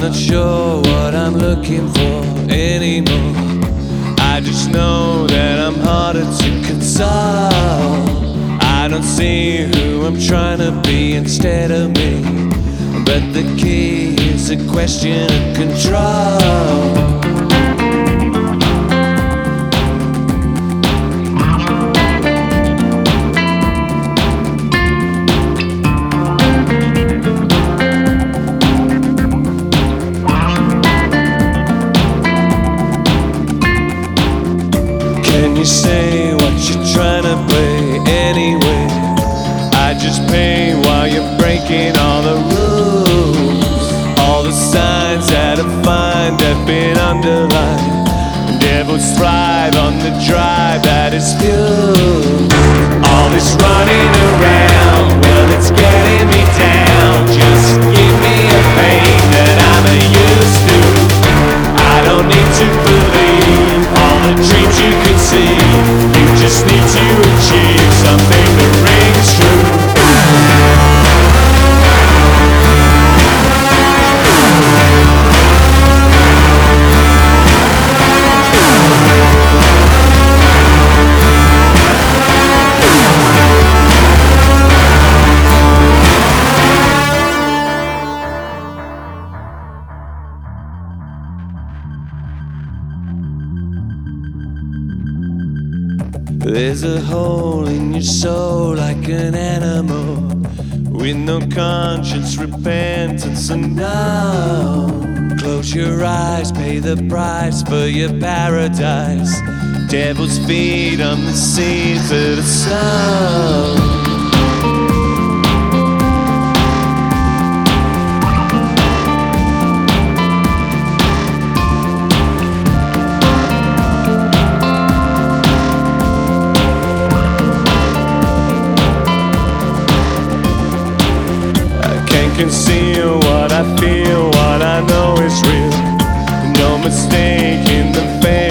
not sure what I'm looking for anymore. I just know that I'm harder to console. I don't see who I'm trying to be instead of me. But the key is a question of control. You say what you're trying to play anyway? I just pay while you're breaking all the rules. All the signs that I find have been underlined. Devils thrive on the drive that is fuel. There's a hole in your soul like an animal with no conscience, repentance, and no. Close your eyes, pay the price for your paradise. Devil's feed on the seeds of the sown. Can see what I feel, what I know is real. No mistake in the faking,